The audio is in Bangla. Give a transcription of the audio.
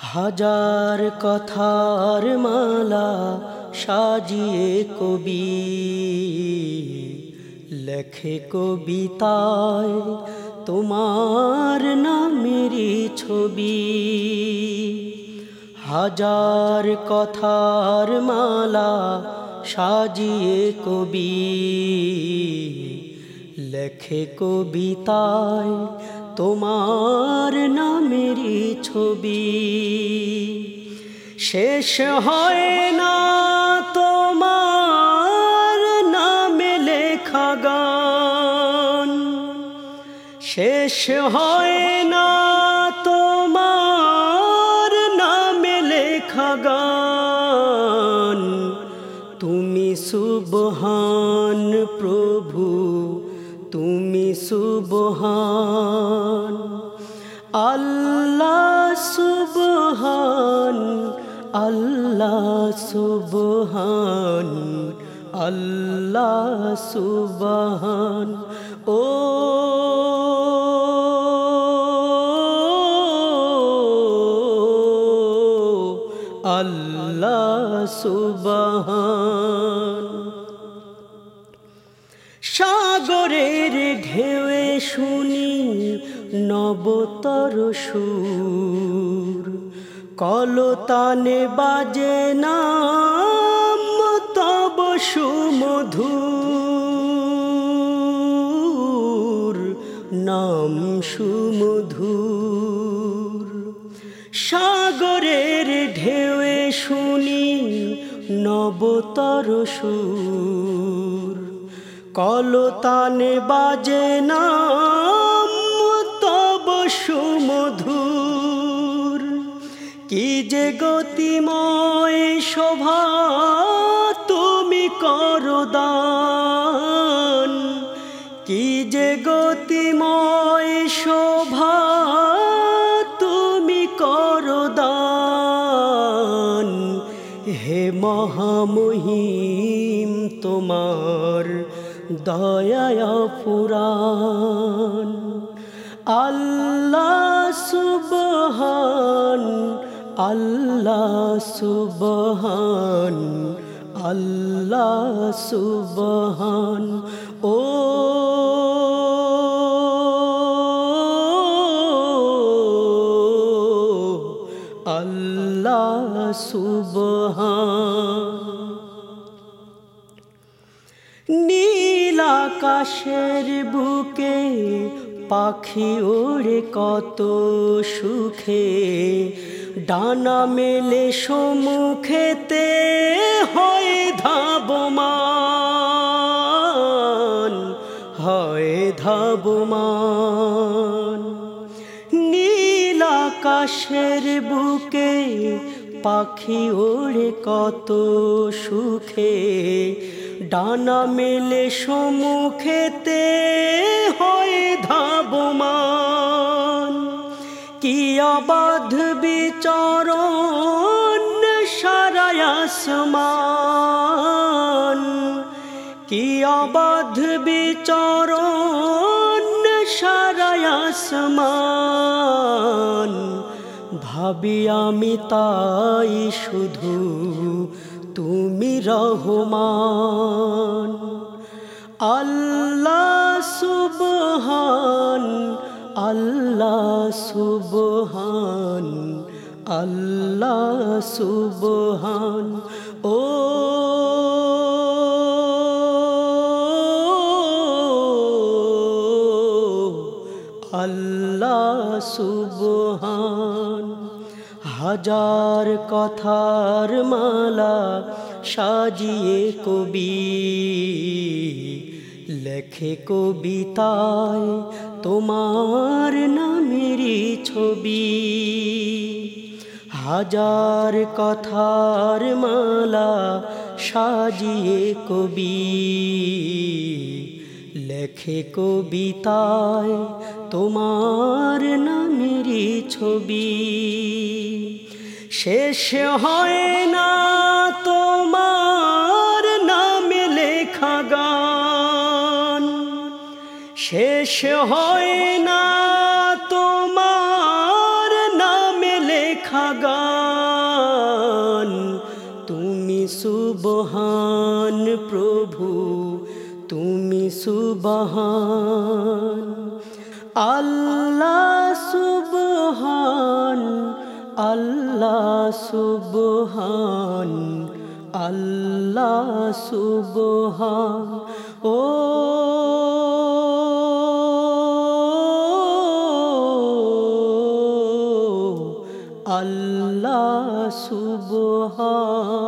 হাজার কথার মালা সাজিয়ে কবি। লেখে কবিতায় তোমার নামেরই ছবি। হাজার কথার মালা সাজিয়ে কবি। লেখে কবিতায় তোমার নামেরই ছবি। শেষ হয় না তোমার নামে লেখা গান। শেষ হয় না তোমার নামে লেখা গান। তুমি সুবহান প্রভু তুমি সুবহান আল্লাহ সুবহান আল্লাহ সুবহান আল্লাহ সুবহান ও আল্লাহ সুবহান। সাগরের ঢেউয়ে শুনি নবতর সুর। কলতানে বাজে নাম, তব সুমধুর, নাম সুমধুর। সাগরের ঢেউয়ে শুনি নবতর সুর। কলতানে বাজে নাম, তব সুমধুর। কি যে গতিময় শোভা তুমি করদান কি যে গতিময় শোভা তুমি করদান হে মহামহিম তোমার দয়া পুরাণ আল্লাহ সুবহান আল্লাহ সুবহান আল্লাহ সুবহান ও আল্লাহ সুবহান আকাশের বুকে পাখি ওড়ে কত সুখে। ডানা মেলে সমুখেতে হয় ধাবমান হয় ধাবমান। নীল আকাশের বুকে পাখি ওড়ে কত সুখে। ডানা মেলে সমুখেতে হয় ধাবমান। কি অবাধ বিচরণ সারায়াসমান কি অবাধ বিচরণ সারায়াসমান ভাবি আমি তাই শুধু তুমি রহমান আল্লাহ সুবহান আল্লাহ সুবহান আল্লাহ সুবহান। ও আল্লাহ সুবহান। হাজার কথার মালা সাজিয়ে কবি। লেখে কবিতায় তোমার নামেরই ছবি। হাজার কথার মালা সাজিয়ে কবি। লেখে কবিতায় তোমার নামেরই ছবি। শেষ হয় না তোমার নামে লেখা গান। শেষ হয় না তোমার নামে লেখা গান। তুমি সুবহান প্রভু, তুমি সুবহান। আল্লাহ সুবহান আল্লাহ সুবহান আল্লাহ সুবহান ও আল্লাহ সুবহান